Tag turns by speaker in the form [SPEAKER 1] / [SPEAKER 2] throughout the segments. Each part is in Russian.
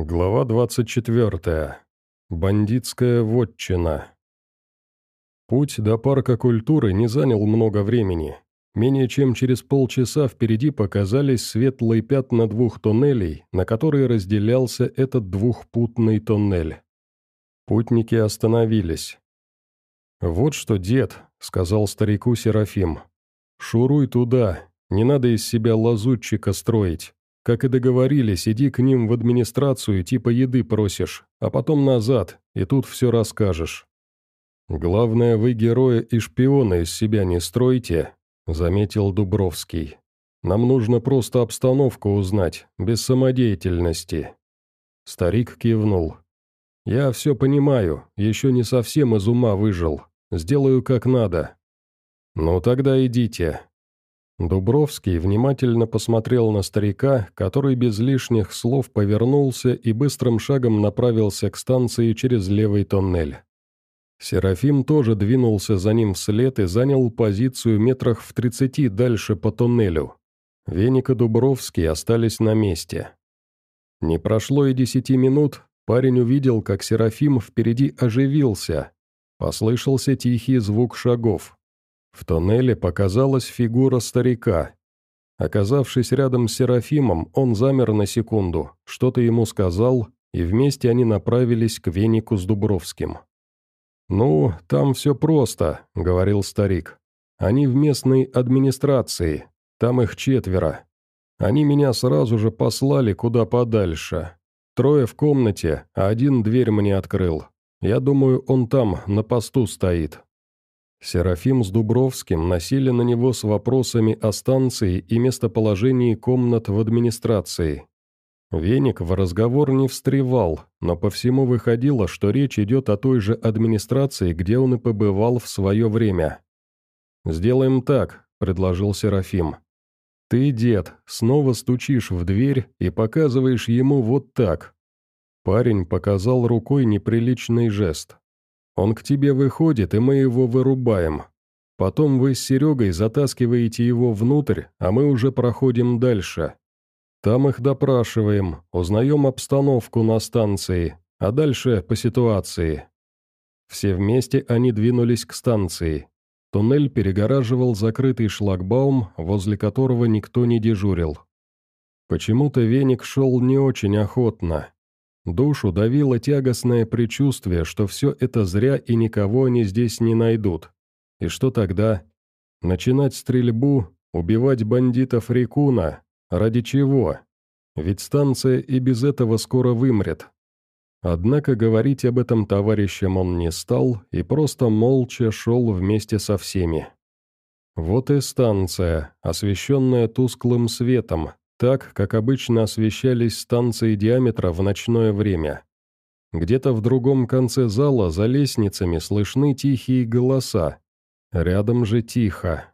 [SPEAKER 1] Глава 24. Бандитская вотчина. Путь до парка культуры не занял много времени. Менее чем через полчаса впереди показались светлые пятна двух тоннелей, на которые разделялся этот двухпутный тоннель. Путники остановились. «Вот что, дед», — сказал старику Серафим, — «шуруй туда, не надо из себя лазутчика строить. Как и договорились, иди к ним в администрацию, типа еды просишь, а потом назад, и тут все расскажешь. Главное, вы героя и шпиона из себя не стройте, заметил Дубровский. Нам нужно просто обстановку узнать, без самодеятельности. Старик кивнул. «Я все понимаю, еще не совсем из ума выжил. Сделаю как надо». «Ну тогда идите, Дубровский внимательно посмотрел на старика, который без лишних слов повернулся и быстрым шагом направился к станции через левый тоннель. Серафим тоже двинулся за ним вслед и занял позицию метрах в тридцати дальше по тоннелю. Веник и Дубровский остались на месте. Не прошло и десяти минут, парень увидел, как Серафим впереди оживился. Послышался тихий звук шагов. В тоннеле показалась фигура старика. Оказавшись рядом с Серафимом, он замер на секунду, что-то ему сказал, и вместе они направились к венику с Дубровским. «Ну, там все просто», — говорил старик. «Они в местной администрации, там их четверо. Они меня сразу же послали куда подальше. Трое в комнате, а один дверь мне открыл. Я думаю, он там, на посту стоит. Серафим с Дубровским носили на него с вопросами о станции и местоположении комнат в администрации. Веник в разговор не встревал, но по всему выходило, что речь идет о той же администрации, где он и побывал в свое время. «Сделаем так», — предложил Серафим. «Ты, дед, снова стучишь в дверь и показываешь ему вот так». Парень показал рукой неприличный жест. Он к тебе выходит, и мы его вырубаем. Потом вы с Серегой затаскиваете его внутрь, а мы уже проходим дальше. Там их допрашиваем, узнаем обстановку на станции, а дальше по ситуации». Все вместе они двинулись к станции. Туннель перегораживал закрытый шлагбаум, возле которого никто не дежурил. Почему-то веник шел не очень охотно. Душу давило тягостное предчувствие, что все это зря и никого они здесь не найдут. И что тогда? Начинать стрельбу, убивать бандитов Рикуна? Ради чего? Ведь станция и без этого скоро вымрет. Однако говорить об этом товарищам он не стал и просто молча шел вместе со всеми. Вот и станция, освещенная тусклым светом, так, как обычно освещались станции диаметра в ночное время. Где-то в другом конце зала за лестницами слышны тихие голоса. Рядом же тихо.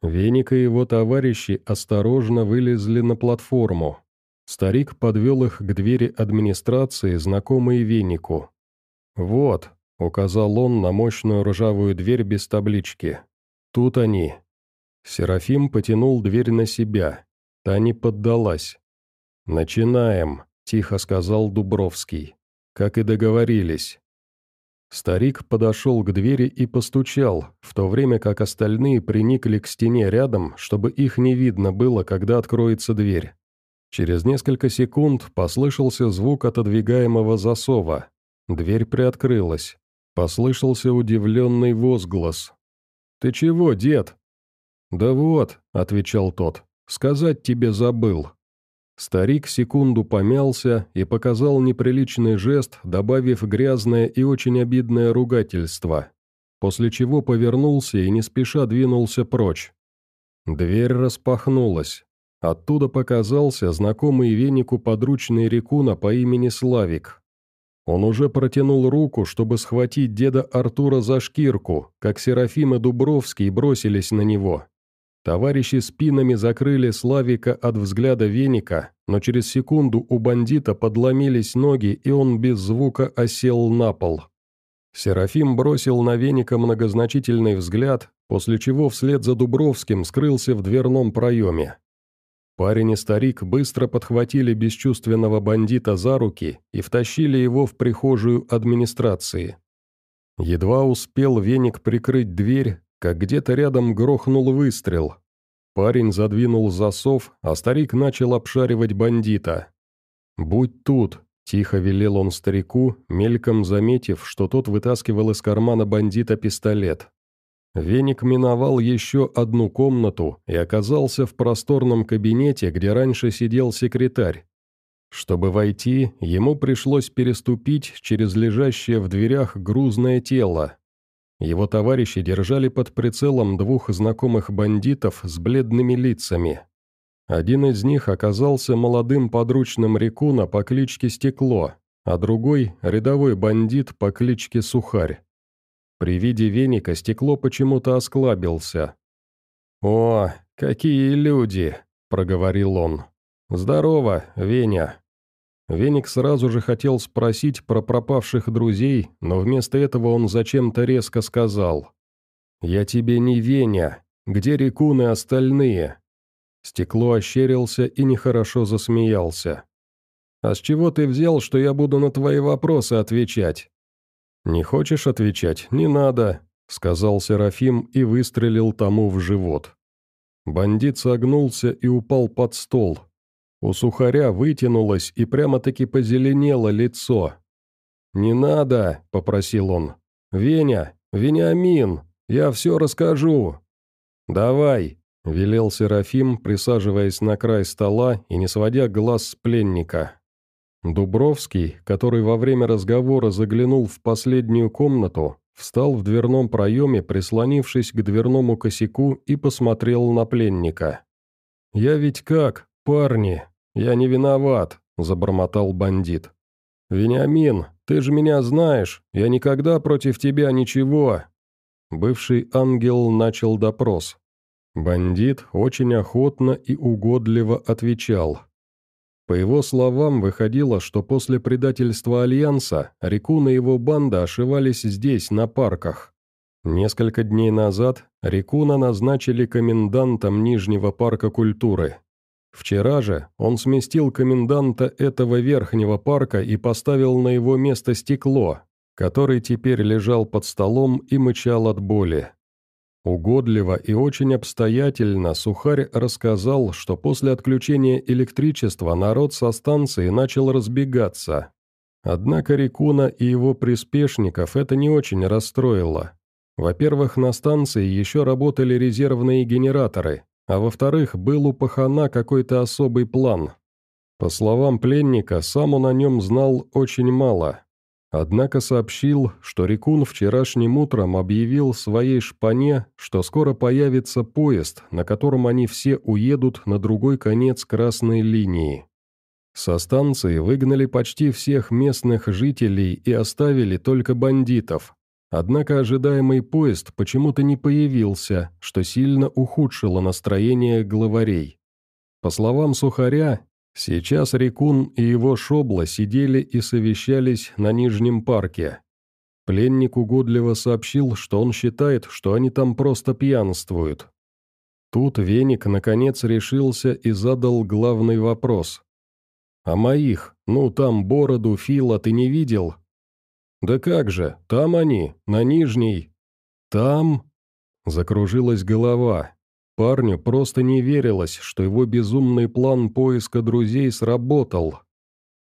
[SPEAKER 1] Веник и его товарищи осторожно вылезли на платформу. Старик подвел их к двери администрации, знакомой Венику. «Вот», — указал он на мощную ржавую дверь без таблички. «Тут они». Серафим потянул дверь на себя. Та не поддалась. «Начинаем», — тихо сказал Дубровский. «Как и договорились». Старик подошел к двери и постучал, в то время как остальные приникли к стене рядом, чтобы их не видно было, когда откроется дверь. Через несколько секунд послышался звук отодвигаемого засова. Дверь приоткрылась. Послышался удивленный возглас. «Ты чего, дед?» «Да вот», — отвечал тот, Сказать тебе забыл». Старик секунду помялся и показал неприличный жест, добавив грязное и очень обидное ругательство, после чего повернулся и не спеша двинулся прочь. Дверь распахнулась. Оттуда показался знакомый венику подручный Рекуна по имени Славик. Он уже протянул руку, чтобы схватить деда Артура за шкирку, как Серафим и Дубровский бросились на него. Товарищи спинами закрыли Славика от взгляда веника, но через секунду у бандита подломились ноги, и он без звука осел на пол. Серафим бросил на веника многозначительный взгляд, после чего вслед за Дубровским скрылся в дверном проеме. Парень и старик быстро подхватили бесчувственного бандита за руки и втащили его в прихожую администрации. Едва успел веник прикрыть дверь, как где-то рядом грохнул выстрел. Парень задвинул засов, а старик начал обшаривать бандита. «Будь тут», — тихо велел он старику, мельком заметив, что тот вытаскивал из кармана бандита пистолет. Веник миновал еще одну комнату и оказался в просторном кабинете, где раньше сидел секретарь. Чтобы войти, ему пришлось переступить через лежащее в дверях грузное тело. Его товарищи держали под прицелом двух знакомых бандитов с бледными лицами. Один из них оказался молодым подручным Рекуна по кличке Стекло, а другой – рядовой бандит по кличке Сухарь. При виде веника стекло почему-то осклабился. «О, какие люди!» – проговорил он. «Здорово, Веня!» Веник сразу же хотел спросить про пропавших друзей, но вместо этого он зачем-то резко сказал. «Я тебе не Веня. Где рекуны остальные?» Стекло ощерился и нехорошо засмеялся. «А с чего ты взял, что я буду на твои вопросы отвечать?» «Не хочешь отвечать? Не надо», — сказал Серафим и выстрелил тому в живот. Бандит согнулся и упал под стол. У сухаря вытянулось и прямо-таки позеленело лицо. «Не надо», — попросил он. «Веня, Вениамин, я все расскажу». «Давай», — велел Серафим, присаживаясь на край стола и не сводя глаз с пленника. Дубровский, который во время разговора заглянул в последнюю комнату, встал в дверном проеме, прислонившись к дверному косяку и посмотрел на пленника. «Я ведь как, парни, я не виноват», — забормотал бандит. «Вениамин, ты же меня знаешь, я никогда против тебя ничего». Бывший ангел начал допрос. Бандит очень охотно и угодливо отвечал. По его словам, выходило, что после предательства Альянса Рикун и его банда ошивались здесь, на парках. Несколько дней назад Рикуна назначили комендантом Нижнего парка культуры. Вчера же он сместил коменданта этого верхнего парка и поставил на его место стекло, который теперь лежал под столом и мычал от боли. Угодливо и очень обстоятельно Сухарь рассказал, что после отключения электричества народ со станции начал разбегаться. Однако Рикуна и его приспешников это не очень расстроило. Во-первых, на станции еще работали резервные генераторы, а во-вторых, был у пахана какой-то особый план. По словам пленника, сам он о нем знал очень мало, Однако сообщил, что Рекун вчерашним утром объявил своей шпане, что скоро появится поезд, на котором они все уедут на другой конец красной линии. Со станции выгнали почти всех местных жителей и оставили только бандитов. Однако ожидаемый поезд почему-то не появился, что сильно ухудшило настроение главарей. По словам Сухаря, Сейчас Рекун и его шобла сидели и совещались на Нижнем парке. Пленник угодливо сообщил, что он считает, что они там просто пьянствуют. Тут Веник наконец решился и задал главный вопрос. «А моих? Ну, там Бороду, Фила ты не видел?» «Да как же, там они, на Нижней». «Там?» Закружилась голова. Парню просто не верилось, что его безумный план поиска друзей сработал.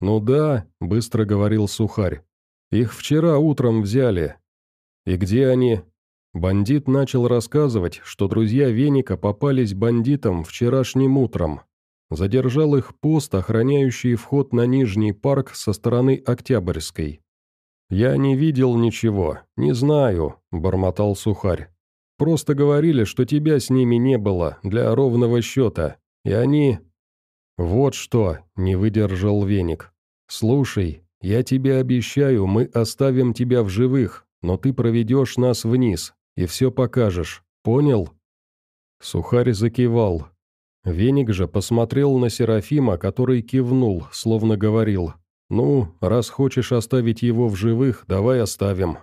[SPEAKER 1] «Ну да», — быстро говорил Сухарь, — «их вчера утром взяли». «И где они?» Бандит начал рассказывать, что друзья Веника попались бандитам вчерашним утром. Задержал их пост, охраняющий вход на Нижний парк со стороны Октябрьской. «Я не видел ничего, не знаю», — бормотал Сухарь. Просто говорили, что тебя с ними не было, для ровного счета. И они...» «Вот что», — не выдержал веник. «Слушай, я тебе обещаю, мы оставим тебя в живых, но ты проведешь нас вниз и все покажешь. Понял?» Сухарь закивал. Веник же посмотрел на Серафима, который кивнул, словно говорил, «Ну, раз хочешь оставить его в живых, давай оставим».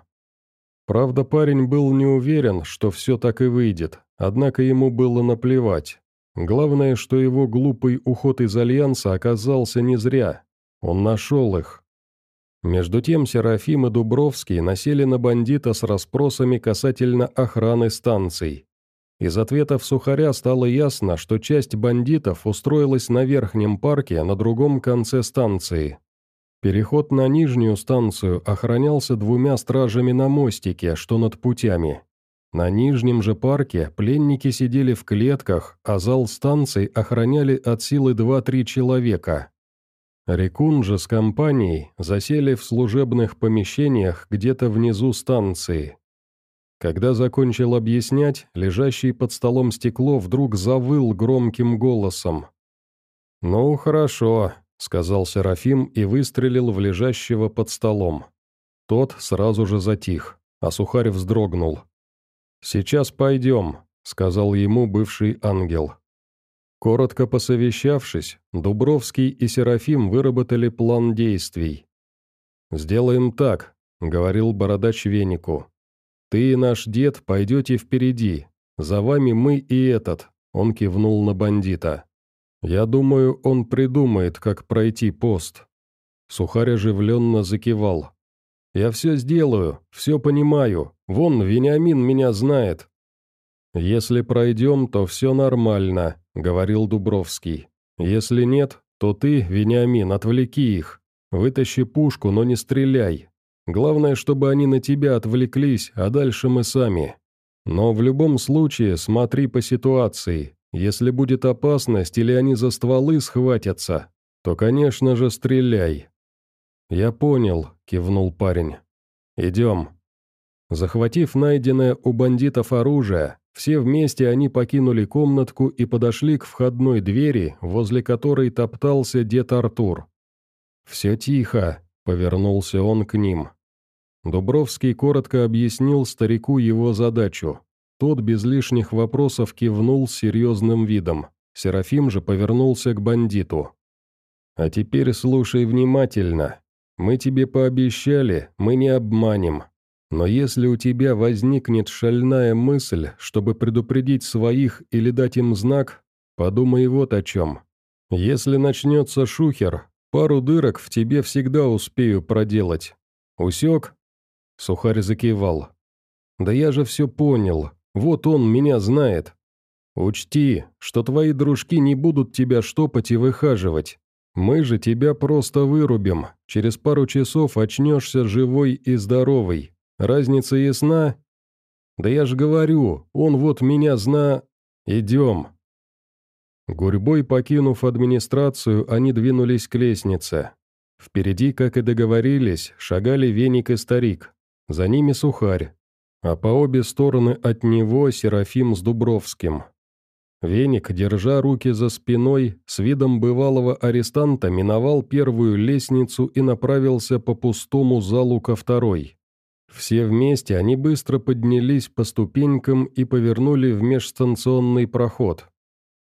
[SPEAKER 1] Правда, парень был не уверен, что все так и выйдет, однако ему было наплевать. Главное, что его глупый уход из Альянса оказался не зря. Он нашел их. Между тем Серафим и Дубровский насели на бандита с расспросами касательно охраны станций. Из ответов Сухаря стало ясно, что часть бандитов устроилась на верхнем парке на другом конце станции. Переход на нижнюю станцию охранялся двумя стражами на мостике, что над путями. На нижнем же парке пленники сидели в клетках, а зал станции охраняли от силы 2-3 человека. Рекун же с компанией засели в служебных помещениях где-то внизу станции. Когда закончил объяснять, лежащий под столом стекло вдруг завыл громким голосом. «Ну, хорошо», — сказал Серафим и выстрелил в лежащего под столом. Тот сразу же затих, а Сухарь вздрогнул. «Сейчас пойдем», — сказал ему бывший ангел. Коротко посовещавшись, Дубровский и Серафим выработали план действий. «Сделаем так», — говорил бородач Венику. «Ты и наш дед пойдете впереди. За вами мы и этот», — он кивнул на бандита. «Я думаю, он придумает, как пройти пост». Сухарь оживленно закивал. «Я все сделаю, все понимаю. Вон, Вениамин меня знает». «Если пройдем, то все нормально», — говорил Дубровский. «Если нет, то ты, Вениамин, отвлеки их. Вытащи пушку, но не стреляй. Главное, чтобы они на тебя отвлеклись, а дальше мы сами. Но в любом случае смотри по ситуации. Если будет опасность или они за стволы схватятся, то, конечно же, стреляй». «Я понял», — кивнул парень. «Идем». Захватив найденное у бандитов оружие, все вместе они покинули комнатку и подошли к входной двери, возле которой топтался дед Артур. «Все тихо», — повернулся он к ним. Дубровский коротко объяснил старику его задачу. Тот без лишних вопросов кивнул серьезным видом. Серафим же повернулся к бандиту. «А теперь слушай внимательно. Мы тебе пообещали, мы не обманем. Но если у тебя возникнет шальная мысль, чтобы предупредить своих или дать им знак, подумай вот о чем. Если начнется шухер, пару дырок в тебе всегда успею проделать. Усек?» Сухарь закивал. «Да я же все понял. Вот он меня знает. Учти, что твои дружки не будут тебя штопать и выхаживать. Мы же тебя просто вырубим. Через пару часов очнешься живой и здоровый. Разница ясна? Да я же говорю, он вот меня зна... Идем. Гурьбой покинув администрацию, они двинулись к лестнице. Впереди, как и договорились, шагали веник и старик. За ними сухарь. А по обе стороны от него Серафим с Дубровским. Веник, держа руки за спиной, с видом бывалого арестанта миновал первую лестницу и направился по пустому залу ко второй. Все вместе они быстро поднялись по ступенькам и повернули в межстанционный проход.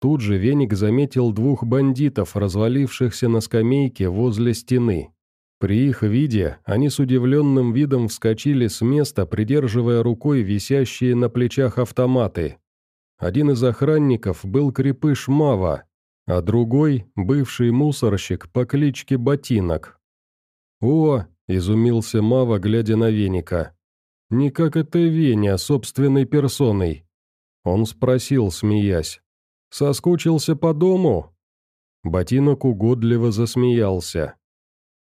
[SPEAKER 1] Тут же Веник заметил двух бандитов, развалившихся на скамейке возле стены. При их виде они с удивленным видом вскочили с места, придерживая рукой висящие на плечах автоматы. Один из охранников был крепыш Мава, а другой – бывший мусорщик по кличке Ботинок. «О, Изумился Мава, глядя на веника. «Не как это Веня, собственной персоной». Он спросил, смеясь. «Соскучился по дому?» Ботинок угодливо засмеялся.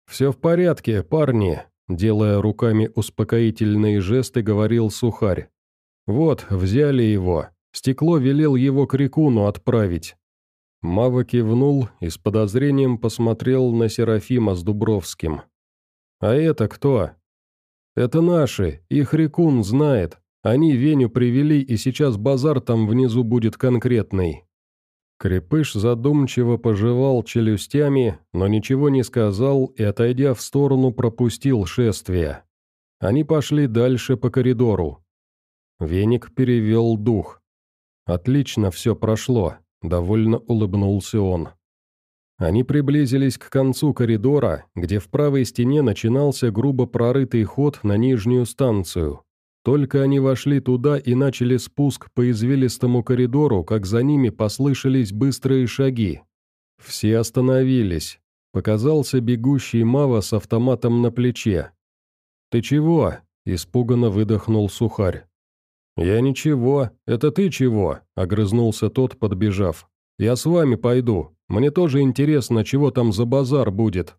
[SPEAKER 1] «Все в порядке, парни», — делая руками успокоительные жесты, говорил Сухарь. «Вот, взяли его. Стекло велел его к Рекуну отправить». Мава кивнул и с подозрением посмотрел на Серафима с Дубровским. «А это кто?» «Это наши, их Рекун знает. Они Веню привели, и сейчас базар там внизу будет конкретный». Крепыш задумчиво пожевал челюстями, но ничего не сказал и, отойдя в сторону, пропустил шествие. Они пошли дальше по коридору. Веник перевел дух. «Отлично все прошло», — довольно улыбнулся он. Они приблизились к концу коридора, где в правой стене начинался грубо прорытый ход на нижнюю станцию. Только они вошли туда и начали спуск по извилистому коридору, как за ними послышались быстрые шаги. Все остановились. Показался бегущий Мава с автоматом на плече. «Ты чего?» – испуганно выдохнул сухарь. «Я ничего. Это ты чего?» – огрызнулся тот, подбежав. «Я с вами пойду. Мне тоже интересно, чего там за базар будет».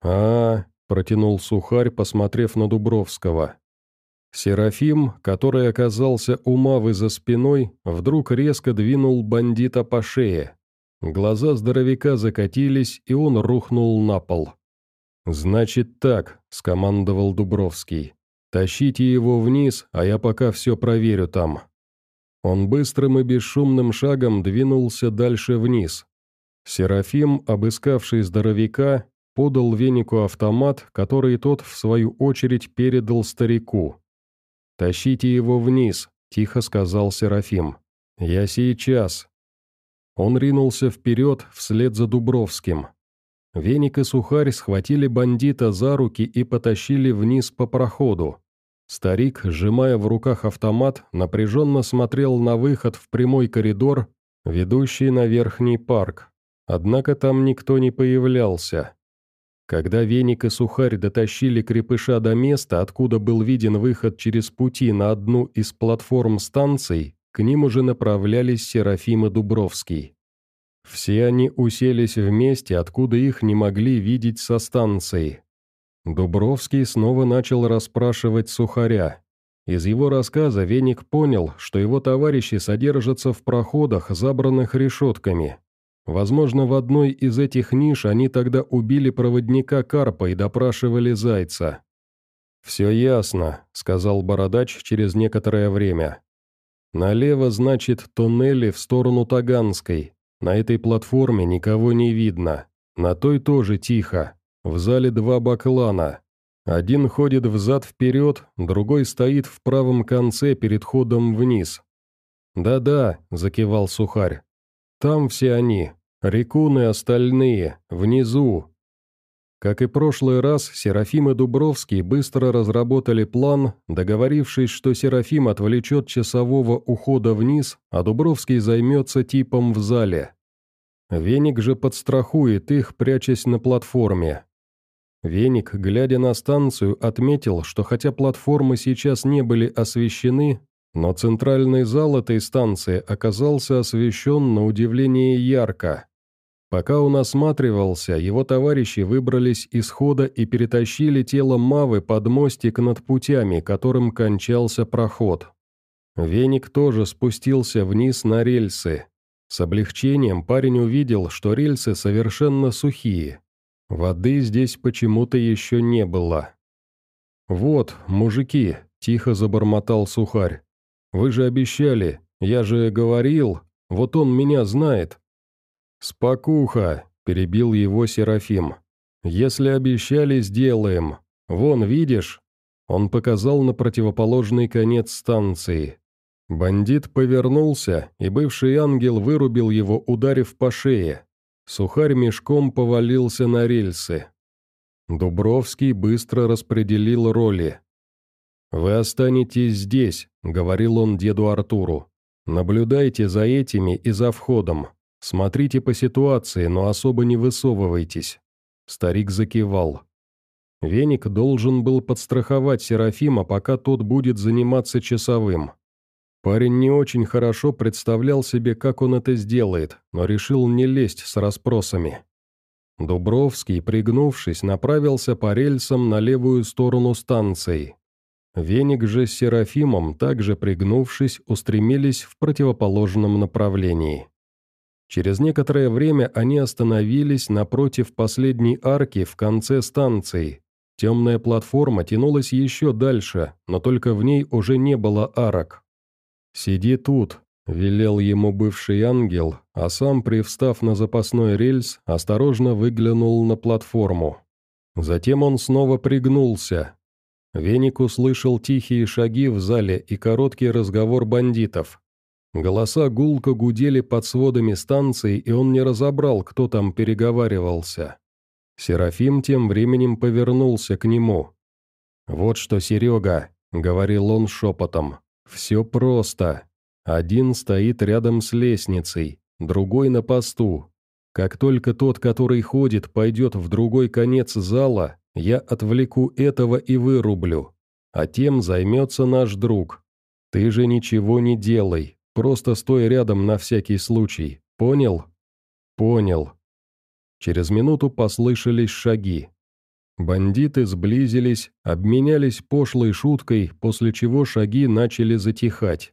[SPEAKER 1] А, -а, -а протянул сухарь, посмотрев на Дубровского. Серафим, который оказался у Мавы за спиной, вдруг резко двинул бандита по шее. Глаза здоровяка закатились, и он рухнул на пол. «Значит так», — скомандовал Дубровский. «Тащите его вниз, а я пока все проверю там». Он быстрым и бесшумным шагом двинулся дальше вниз. Серафим, обыскавший здоровяка, подал венику автомат, который тот, в свою очередь, передал старику. «Тащите его вниз», — тихо сказал Серафим. «Я сейчас». Он ринулся вперед, вслед за Дубровским. Веник и Сухарь схватили бандита за руки и потащили вниз по проходу. Старик, сжимая в руках автомат, напряженно смотрел на выход в прямой коридор, ведущий на верхний парк. Однако там никто не появлялся. Когда Веник и Сухарь дотащили крепыша до места, откуда был виден выход через пути на одну из платформ станций, к ним уже направлялись Серафим и Дубровский. Все они уселись вместе, откуда их не могли видеть со станции. Дубровский снова начал расспрашивать Сухаря. Из его рассказа Веник понял, что его товарищи содержатся в проходах, забранных решетками. Возможно, в одной из этих ниш они тогда убили проводника Карпа и допрашивали Зайца. «Все ясно», — сказал Бородач через некоторое время. Налево, значит, туннели в сторону Таганской. На этой платформе никого не видно. На той тоже тихо. В зале два баклана. Один ходит взад-вперед, другой стоит в правом конце перед ходом вниз. «Да-да», — закивал Сухарь. «Там все они. Рекуны остальные. Внизу. Как и прошлый раз, Серафим и Дубровский быстро разработали план, договорившись, что Серафим отвлечет часового ухода вниз, а Дубровский займется типом в зале. Веник же подстрахует их, прячась на платформе. Веник, глядя на станцию, отметил, что хотя платформы сейчас не были освещены, но центральный зал этой станции оказался освещен на удивление ярко. Пока он осматривался, его товарищи выбрались из хода и перетащили тело Мавы под мостик над путями, которым кончался проход. Веник тоже спустился вниз на рельсы. С облегчением парень увидел, что рельсы совершенно сухие. Воды здесь почему-то еще не было. «Вот, мужики», — тихо забормотал сухарь. «Вы же обещали, я же говорил, вот он меня знает, «Спокуха!» – перебил его Серафим. «Если обещали, сделаем. Вон, видишь?» Он показал на противоположный конец станции. Бандит повернулся, и бывший ангел вырубил его, ударив по шее. Сухарь мешком повалился на рельсы. Дубровский быстро распределил роли. «Вы останетесь здесь», — говорил он деду Артуру. «Наблюдайте за этими и за входом. «Смотрите по ситуации, но особо не высовывайтесь». Старик закивал. Веник должен был подстраховать Серафима, пока тот будет заниматься часовым. Парень не очень хорошо представлял себе, как он это сделает, но решил не лезть с расспросами. Дубровский, пригнувшись, направился по рельсам на левую сторону станции. Веник же с Серафимом, также пригнувшись, устремились в противоположном направлении. Через некоторое время они остановились напротив последней арки в конце станции. Темная платформа тянулась еще дальше, но только в ней уже не было арок. «Сиди тут», — велел ему бывший ангел, а сам, привстав на запасной рельс, осторожно выглянул на платформу. Затем он снова пригнулся. Веник услышал тихие шаги в зале и короткий разговор бандитов. Голоса гулко гудели под сводами станции, и он не разобрал, кто там переговаривался. Серафим тем временем повернулся к нему. «Вот что, Серега, — говорил он шепотом. «Все просто. Один стоит рядом с лестницей, другой на посту. Как только тот, который ходит, пойдет в другой конец зала, я отвлеку этого и вырублю. А тем займется наш друг. Ты же ничего не делай, просто стой рядом на всякий случай. Понял? Понял. Через минуту послышались шаги. Бандиты сблизились, обменялись пошлой шуткой, после чего шаги начали затихать.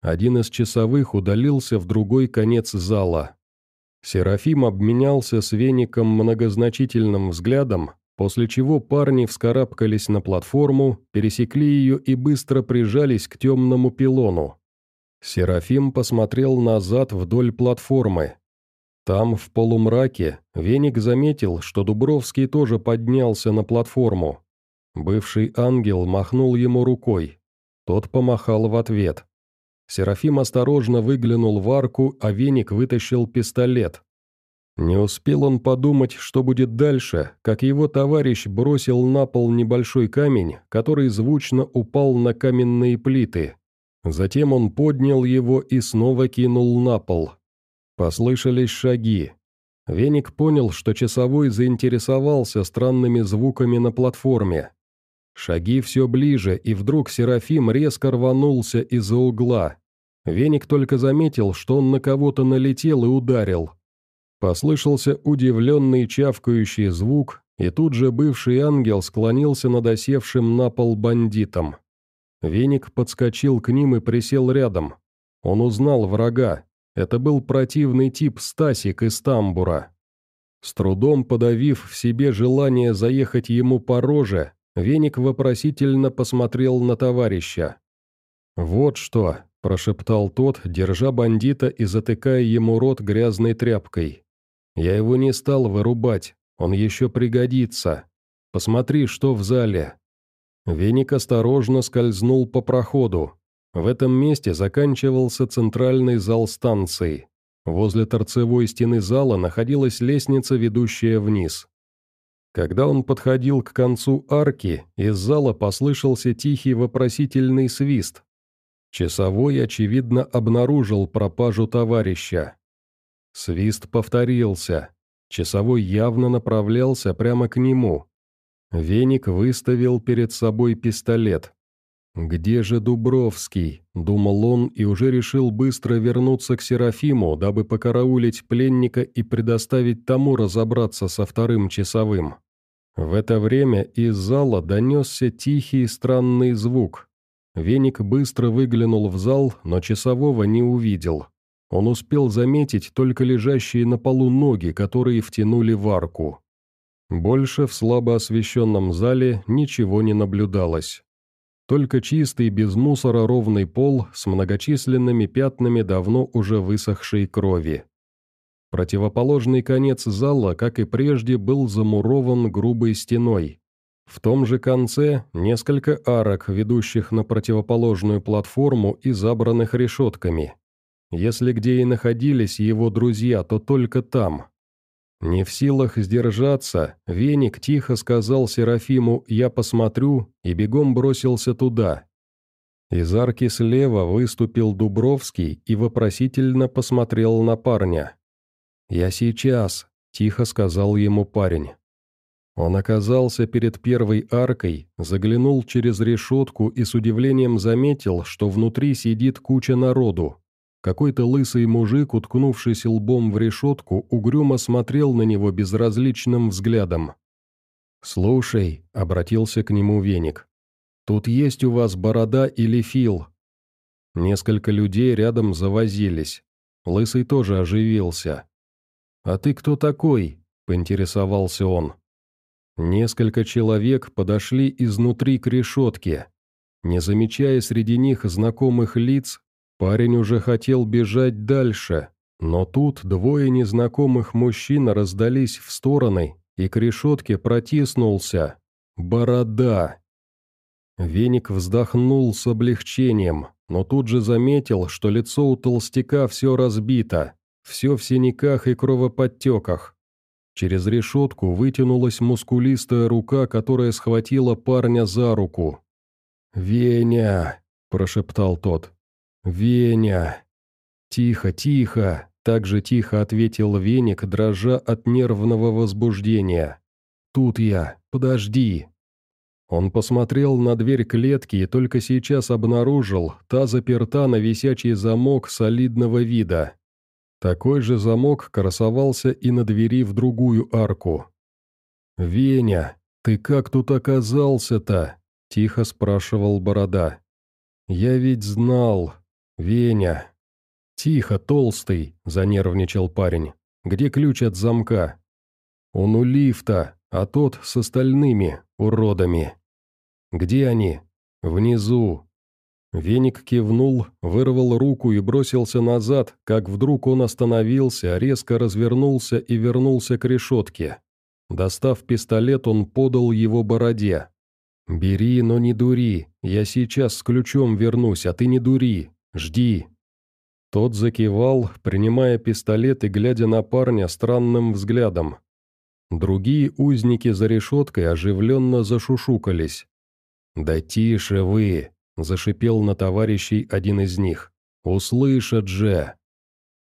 [SPEAKER 1] Один из часовых удалился в другой конец зала. Серафим обменялся с веником многозначительным взглядом, после чего парни вскарабкались на платформу, пересекли ее и быстро прижались к темному пилону. Серафим посмотрел назад вдоль платформы. Там, в полумраке, Веник заметил, что Дубровский тоже поднялся на платформу. Бывший ангел махнул ему рукой. Тот помахал в ответ. Серафим осторожно выглянул в арку, а Веник вытащил пистолет. Не успел он подумать, что будет дальше, как его товарищ бросил на пол небольшой камень, который звучно упал на каменные плиты. Затем он поднял его и снова кинул на пол. Послышались шаги. Веник понял, что часовой заинтересовался странными звуками на платформе. Шаги все ближе, и вдруг Серафим резко рванулся из-за угла. Веник только заметил, что он на кого-то налетел и ударил. Послышался удивленный чавкающий звук, и тут же бывший ангел склонился над осевшим на пол бандитом. Веник подскочил к ним и присел рядом. Он узнал врага. Это был противный тип Стасик из тамбура. С трудом подавив в себе желание заехать ему по роже, Веник вопросительно посмотрел на товарища. «Вот что», – прошептал тот, держа бандита и затыкая ему рот грязной тряпкой. «Я его не стал вырубать, он еще пригодится. Посмотри, что в зале». Веник осторожно скользнул по проходу. В этом месте заканчивался центральный зал станции. Возле торцевой стены зала находилась лестница, ведущая вниз. Когда он подходил к концу арки, из зала послышался тихий вопросительный свист. Часовой, очевидно, обнаружил пропажу товарища. Свист повторился. Часовой явно направлялся прямо к нему. Веник выставил перед собой пистолет. «Где же Дубровский?» – думал он и уже решил быстро вернуться к Серафиму, дабы покараулить пленника и предоставить тому разобраться со вторым часовым. В это время из зала донесся тихий странный звук. Веник быстро выглянул в зал, но часового не увидел. Он успел заметить только лежащие на полу ноги, которые втянули в арку. Больше в слабо освещенном зале ничего не наблюдалось. Только чистый, без мусора ровный пол с многочисленными пятнами давно уже высохшей крови. Противоположный конец зала, как и прежде, был замурован грубой стеной. В том же конце несколько арок, ведущих на противоположную платформу и забранных решетками. Если где и находились его друзья, то только там. Не в силах сдержаться, Веник тихо сказал Серафиму «я посмотрю» и бегом бросился туда. Из арки слева выступил Дубровский и вопросительно посмотрел на парня. «Я сейчас», — тихо сказал ему парень. Он оказался перед первой аркой, заглянул через решетку и с удивлением заметил, что внутри сидит куча народу. Какой-то лысый мужик, уткнувшись лбом в решетку, угрюмо смотрел на него безразличным взглядом. «Слушай», — обратился к нему веник, — «тут есть у вас борода или фил?» Несколько людей рядом завозились. Лысый тоже оживился. «А ты кто такой?» – поинтересовался он. Несколько человек подошли изнутри к решетке. Не замечая среди них знакомых лиц, парень уже хотел бежать дальше, но тут двое незнакомых мужчин раздались в стороны, и к решетке протиснулся. Борода. Веник вздохнул с облегчением, но тут же заметил, что лицо у толстяка все разбито. Все в синяках и кровоподтеках. Через решетку вытянулась мускулистая рука, которая схватила парня за руку. «Веня!» – прошептал тот. «Веня!» «Тихо, тихо!» – так же тихо ответил Веник, дрожа от нервного возбуждения. «Тут я, подожди!» Он посмотрел на дверь клетки и только сейчас обнаружил, та заперта на висячий замок солидного вида. Такой же замок красовался и на двери в другую арку. «Веня, ты как тут оказался-то?» – тихо спрашивал Борода. «Я ведь знал. Веня». «Тихо, толстый», – занервничал парень. «Где ключ от замка?» «Он у лифта, а тот с остальными уродами». «Где они?» «Внизу». Веник кивнул, вырвал руку и бросился назад, как вдруг он остановился, резко развернулся и вернулся к решетке. Достав пистолет, он подал его бороде. «Бери, но не дури. Я сейчас с ключом вернусь, а ты не дури. Жди». Тот закивал, принимая пистолет и глядя на парня странным взглядом. Другие узники за решеткой оживленно зашушукались. «Да тише вы!» – зашипел на товарищей один из них. «Услышат же!»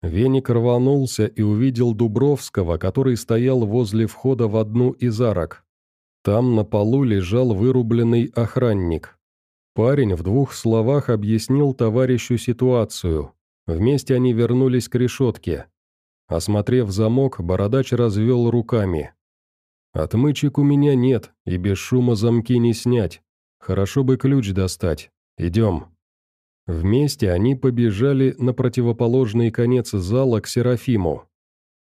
[SPEAKER 1] Веник рванулся и увидел Дубровского, который стоял возле входа в одну из арок. Там на полу лежал вырубленный охранник. Парень в двух словах объяснил товарищу ситуацию. Вместе они вернулись к решетке. Осмотрев замок, бородач развел руками. «Отмычек у меня нет, и без шума замки не снять. Хорошо бы ключ достать. Идем». Вместе они побежали на противоположный конец зала к Серафиму.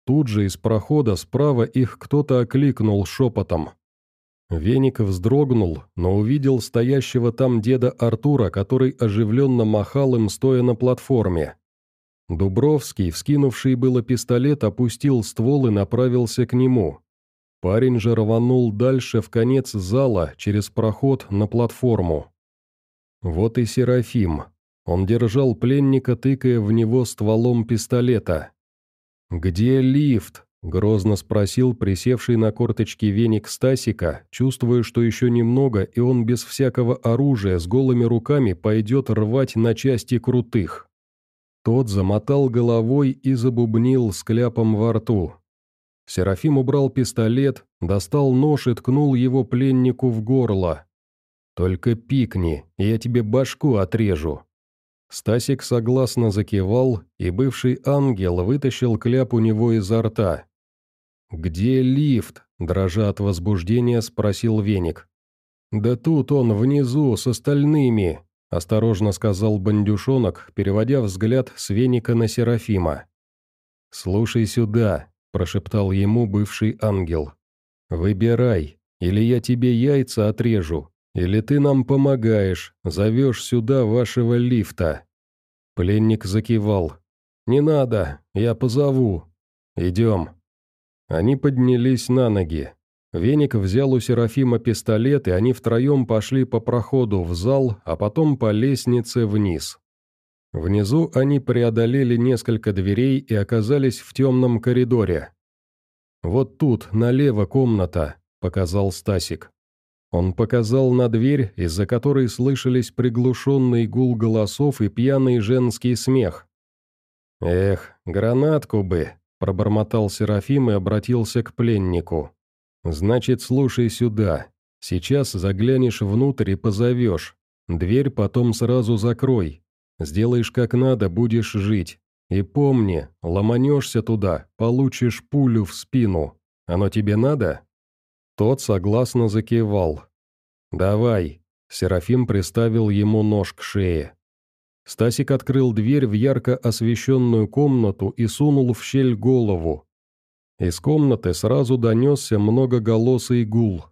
[SPEAKER 1] Тут же из прохода справа их кто-то окликнул шепотом. Веник вздрогнул, но увидел стоящего там деда Артура, который оживленно махал им, стоя на платформе. Дубровский, вскинувший было пистолет, опустил ствол и направился к нему. Парень же рванул дальше в конец зала, через проход на платформу. Вот и Серафим. Он держал пленника, тыкая в него стволом пистолета. «Где лифт?» – грозно спросил присевший на корточки веник Стасика, чувствуя, что еще немного, и он без всякого оружия с голыми руками пойдет рвать на части крутых. Тот замотал головой и забубнил с кляпом во рту. Серафим убрал пистолет, достал нож и ткнул его пленнику в горло. «Только пикни, я тебе башку отрежу», Стасик согласно закивал, и бывший ангел вытащил кляп у него изо рта. «Где лифт?» – дрожа от возбуждения, спросил Веник. «Да тут он, внизу, с остальными», – осторожно сказал бандюшонок, переводя взгляд с Веника на Серафима. «Слушай сюда», – прошептал ему бывший ангел. «Выбирай, или я тебе яйца отрежу, или ты нам помогаешь, зовешь сюда вашего лифта?» Пленник закивал. «Не надо, я позову. Идем». Они поднялись на ноги. Веник взял у Серафима пистолет, и они втроем пошли по проходу в зал, а потом по лестнице вниз. Внизу они преодолели несколько дверей и оказались в темном коридоре. «Вот тут, налево комната», — показал Стасик. Он показал на дверь, из-за которой слышались приглушенный гул голосов и пьяный женский смех. «Эх, гранатку бы!» – пробормотал Серафим и обратился к пленнику. «Значит, слушай сюда. Сейчас заглянешь внутрь и позовешь. Дверь потом сразу закрой. Сделаешь как надо, будешь жить. И помни, ломанешься туда, получишь пулю в спину. Оно тебе надо?» Тот согласно закивал. «Давай», — Серафим приставил ему нож к шее. Стасик открыл дверь в ярко освещенную комнату и сунул в щель голову. Из комнаты сразу донесся многоголосый гул.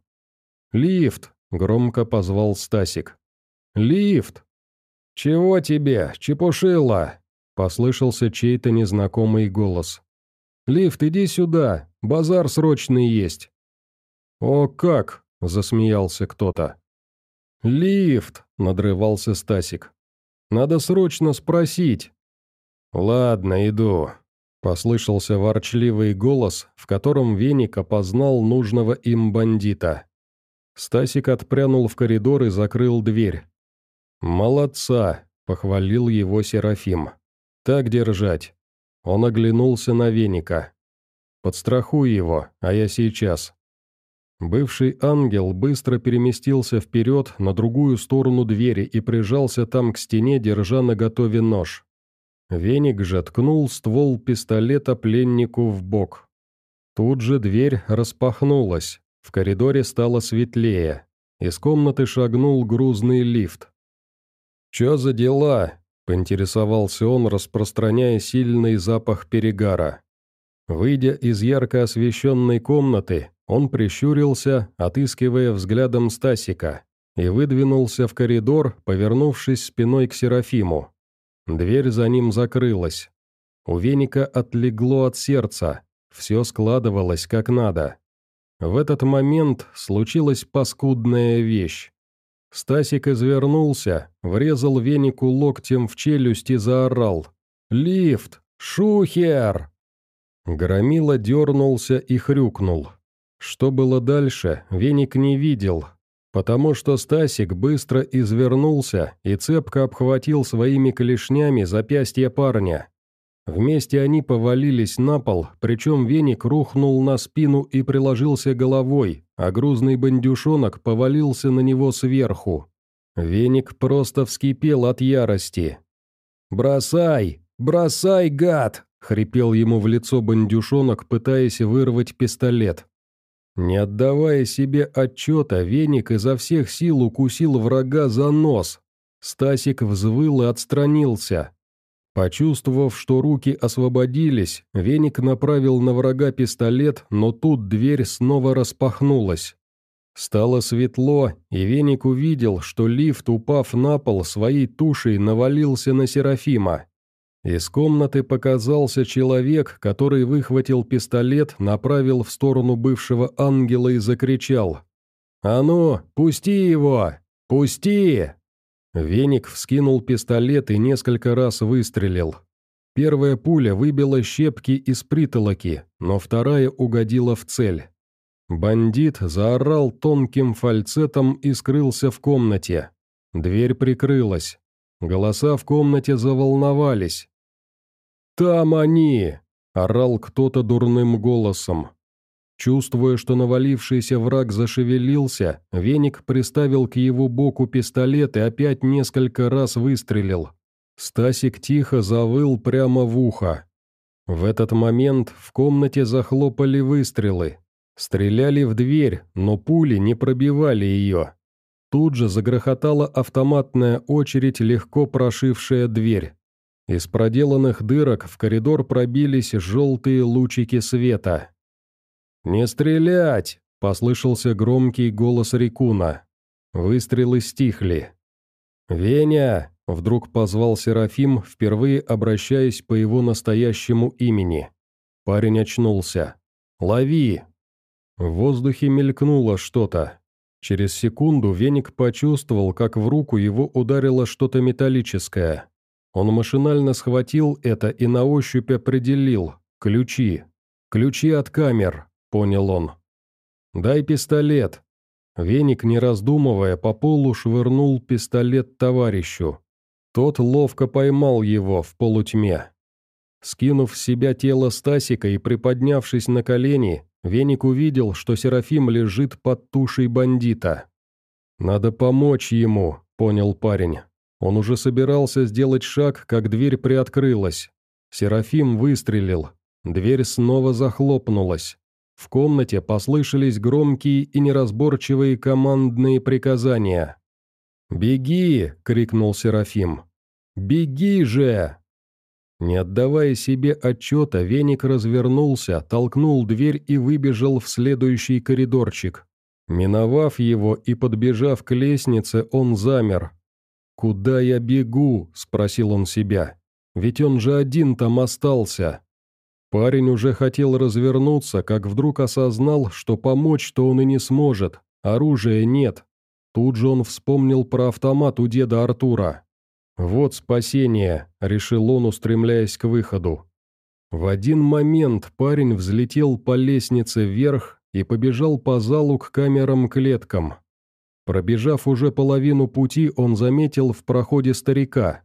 [SPEAKER 1] «Лифт!» — громко позвал Стасик. «Лифт!» «Чего тебе, чепушила?» — послышался чей-то незнакомый голос. «Лифт, иди сюда, базар срочный есть». «О как!» – засмеялся кто-то. «Лифт!» – надрывался Стасик. «Надо срочно спросить». «Ладно, иду», – послышался ворчливый голос, в котором Веник опознал нужного им бандита. Стасик отпрянул в коридор и закрыл дверь. «Молодца!» — похвалил его Серафим. «Так держать!» Он оглянулся на веника. «Подстрахуй его, а я сейчас». Бывший ангел быстро переместился вперед на другую сторону двери и прижался там к стене, держа наготове нож. Веник же ткнул ствол пистолета пленнику в бок. Тут же дверь распахнулась, в коридоре стало светлее. Из комнаты шагнул грузный лифт. «Чё за дела?» — поинтересовался он, распространяя сильный запах перегара. Выйдя из ярко освещенной комнаты, он прищурился, отыскивая взглядом Стасика, и выдвинулся в коридор, повернувшись спиной к Серафиму. Дверь за ним закрылась. У веника отлегло от сердца, все складывалось как надо. В этот момент случилась паскудная вещь. Стасик извернулся, врезал венику локтем в челюсть и заорал. «Лифт! Шухер!» Громила дернулся и хрюкнул. Что было дальше, Веник не видел, потому что Стасик быстро извернулся и цепко обхватил своими клешнями запястье парня. Вместе они повалились на пол, причем Веник рухнул на спину и приложился головой, а грузный бандюшонок повалился на него сверху. Веник просто вскипел от ярости. «Бросай! Бросай, гад!» — хрипел ему в лицо бандюшонок, пытаясь вырвать пистолет. Не отдавая себе отчета, веник изо всех сил укусил врага за нос. Стасик взвыл и отстранился. Почувствовав, что руки освободились, веник направил на врага пистолет, но тут дверь снова распахнулась. Стало светло, и веник увидел, что лифт, упав на пол, своей тушей навалился на Серафима. Из комнаты показался человек, который выхватил пистолет, направил в сторону бывшего ангела и закричал. «А ну, пусти его! Пусти!» Веник вскинул пистолет и несколько раз выстрелил. Первая пуля выбила щепки из притолоки, но вторая угодила в цель. Бандит заорал тонким фальцетом и скрылся в комнате. Дверь прикрылась. Голоса в комнате заволновались. «Там они!» – орал кто-то дурным голосом. Чувствуя, что навалившийся враг зашевелился, веник приставил к его боку пистолет и опять несколько раз выстрелил. Стасик тихо завыл прямо в ухо. В этот момент в комнате захлопали выстрелы. Стреляли в дверь, но пули не пробивали ее. Тут же загрохотала автоматная очередь, легко прошившая дверь. Из проделанных дырок в коридор пробились желтые лучики света. «Не стрелять!» – послышался громкий голос Рикуна. Выстрелы стихли. «Веня!» – вдруг позвал Серафим, впервые обращаясь по его настоящему имени. Парень очнулся. «Лови!» В воздухе мелькнуло что-то. Через секунду веник почувствовал, как в руку его ударило что-то металлическое. Он машинально схватил это и на ощупь определил. Ключи. Ключи от камер, понял он. «Дай пистолет». Веник, не раздумывая, по полу швырнул пистолет товарищу. Тот ловко поймал его в полутьме. Скинув с себя тело Стасика и приподнявшись на колени, Веник увидел, что Серафим лежит под тушей бандита. «Надо помочь ему», — понял парень. Он уже собирался сделать шаг, как дверь приоткрылась. Серафим выстрелил. Дверь снова захлопнулась. В комнате послышались громкие и неразборчивые командные приказания. «Беги!» — крикнул Серафим. «Беги же!» Не отдавая себе отчета, веник развернулся, толкнул дверь и выбежал в следующий коридорчик. Миновав его и подбежав к лестнице, он замер, «Куда я бегу?» – спросил он себя. «Ведь он же один там остался». Парень уже хотел развернуться, как вдруг осознал, что помочь-то он и не сможет, оружия нет. Тут же он вспомнил про автомат у деда Артура. «Вот спасение», – решил он, устремляясь к выходу. В один момент парень взлетел по лестнице вверх и побежал по залу к камерам-клеткам. Пробежав уже половину пути, он заметил в проходе старика.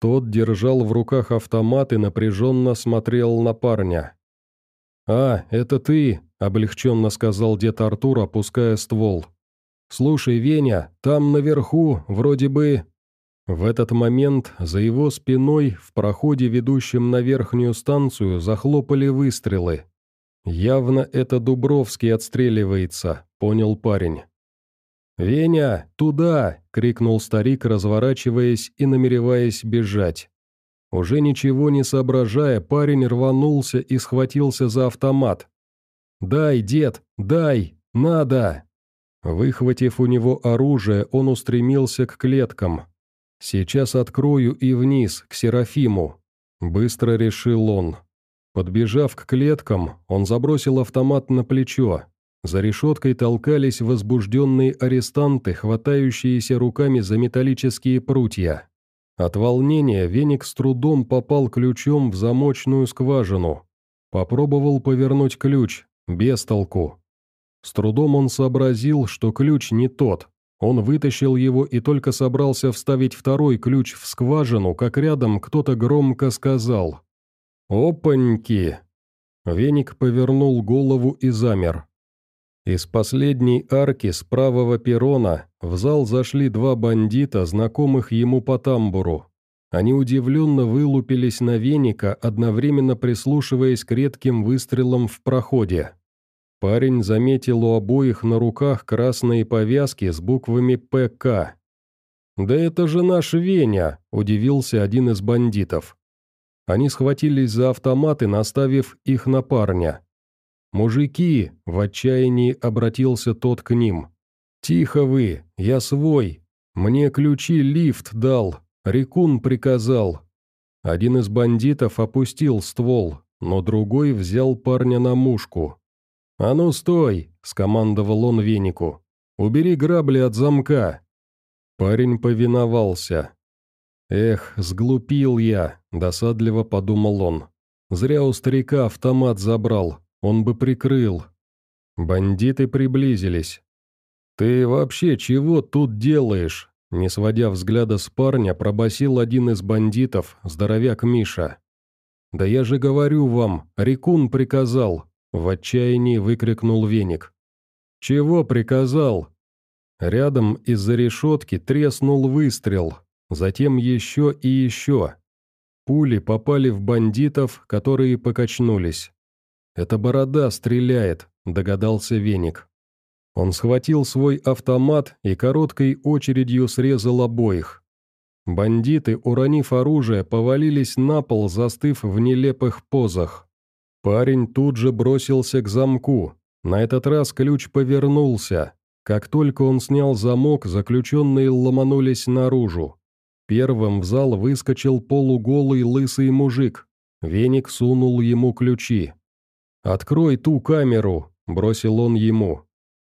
[SPEAKER 1] Тот держал в руках автомат и напряженно смотрел на парня. «А, это ты», — облегченно сказал дед Артур, опуская ствол. «Слушай, Веня, там наверху, вроде бы...» В этот момент за его спиной в проходе, ведущем на верхнюю станцию, захлопали выстрелы. «Явно это Дубровский отстреливается», — понял парень. «Веня, туда!» — крикнул старик, разворачиваясь и намереваясь бежать. Уже ничего не соображая, парень рванулся и схватился за автомат. «Дай, дед, дай! Надо!» Выхватив у него оружие, он устремился к клеткам. «Сейчас открою и вниз, к Серафиму», — быстро решил он. Подбежав к клеткам, он забросил автомат на плечо. За решеткой толкались возбужденные арестанты, хватающиеся руками за металлические прутья. От волнения веник с трудом попал ключом в замочную скважину. Попробовал повернуть ключ, без толку. С трудом он сообразил, что ключ не тот. Он вытащил его и только собрался вставить второй ключ в скважину, как рядом кто-то громко сказал «Опаньки!». Веник повернул голову и замер. Из последней арки с правого перрона в зал зашли два бандита, знакомых ему по тамбуру. Они удивленно вылупились на веника, одновременно прислушиваясь к редким выстрелам в проходе. Парень заметил у обоих на руках красные повязки с буквами «ПК». «Да это же наш Веня!» – удивился один из бандитов. Они схватились за автоматы, наставив их на парня. «Мужики!» – в отчаянии обратился тот к ним. «Тихо вы, я свой. Мне ключи лифт дал, Рекун приказал». Один из бандитов опустил ствол, но другой взял парня на мушку. «А ну стой!» — скомандовал он венику. «Убери грабли от замка!» Парень повиновался. «Эх, сглупил я», — досадливо подумал он. «Зря у старика автомат забрал, он бы прикрыл». Бандиты приблизились. «Ты вообще чего тут делаешь?» Не сводя взгляда с парня, пробасил один из бандитов, здоровяк Миша. «Да я же говорю вам, Рекун приказал, в отчаянии выкрикнул веник. «Чего приказал?» Рядом из-за решетки треснул выстрел, затем еще и еще. Пули попали в бандитов, которые покачнулись. «Это борода стреляет», — догадался веник. Он схватил свой автомат и короткой очередью срезал обоих. Бандиты, уронив оружие, повалились на пол, застыв в нелепых позах. Парень тут же бросился к замку. На этот раз ключ повернулся. Как только он снял замок, заключенные ломанулись наружу. Первым в зал выскочил полуголый лысый мужик. Веник сунул ему ключи. «Открой ту камеру», — бросил он ему.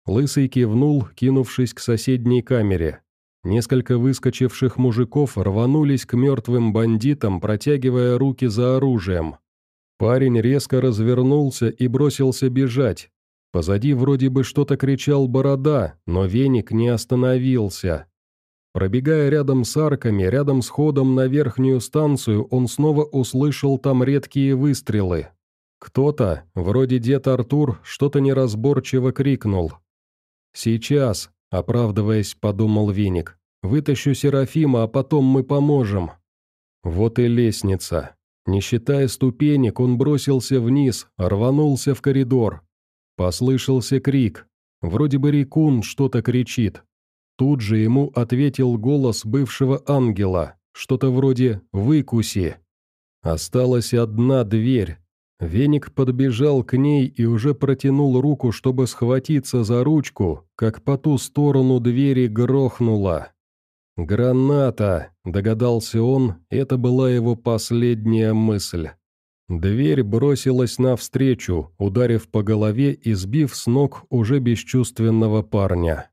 [SPEAKER 1] Лысый кивнул, кинувшись к соседней камере. Несколько выскочивших мужиков рванулись к мертвым бандитам, протягивая руки за оружием. Парень резко развернулся и бросился бежать. Позади вроде бы что-то кричал борода, но веник не остановился. Пробегая рядом с арками, рядом с ходом на верхнюю станцию, он снова услышал там редкие выстрелы. Кто-то, вроде дед Артур, что-то неразборчиво крикнул. «Сейчас», — оправдываясь, подумал Веник, — «вытащу Серафима, а потом мы поможем». Вот и лестница. Не считая ступенек, он бросился вниз, рванулся в коридор. Послышался крик. Вроде бы Рикун что-то кричит. Тут же ему ответил голос бывшего ангела, что-то вроде «выкуси». Осталась одна дверь. Веник подбежал к ней и уже протянул руку, чтобы схватиться за ручку, как по ту сторону двери грохнуло. «Граната!» – догадался он, это была его последняя мысль. Дверь бросилась навстречу, ударив по голове и сбив с ног уже бесчувственного парня.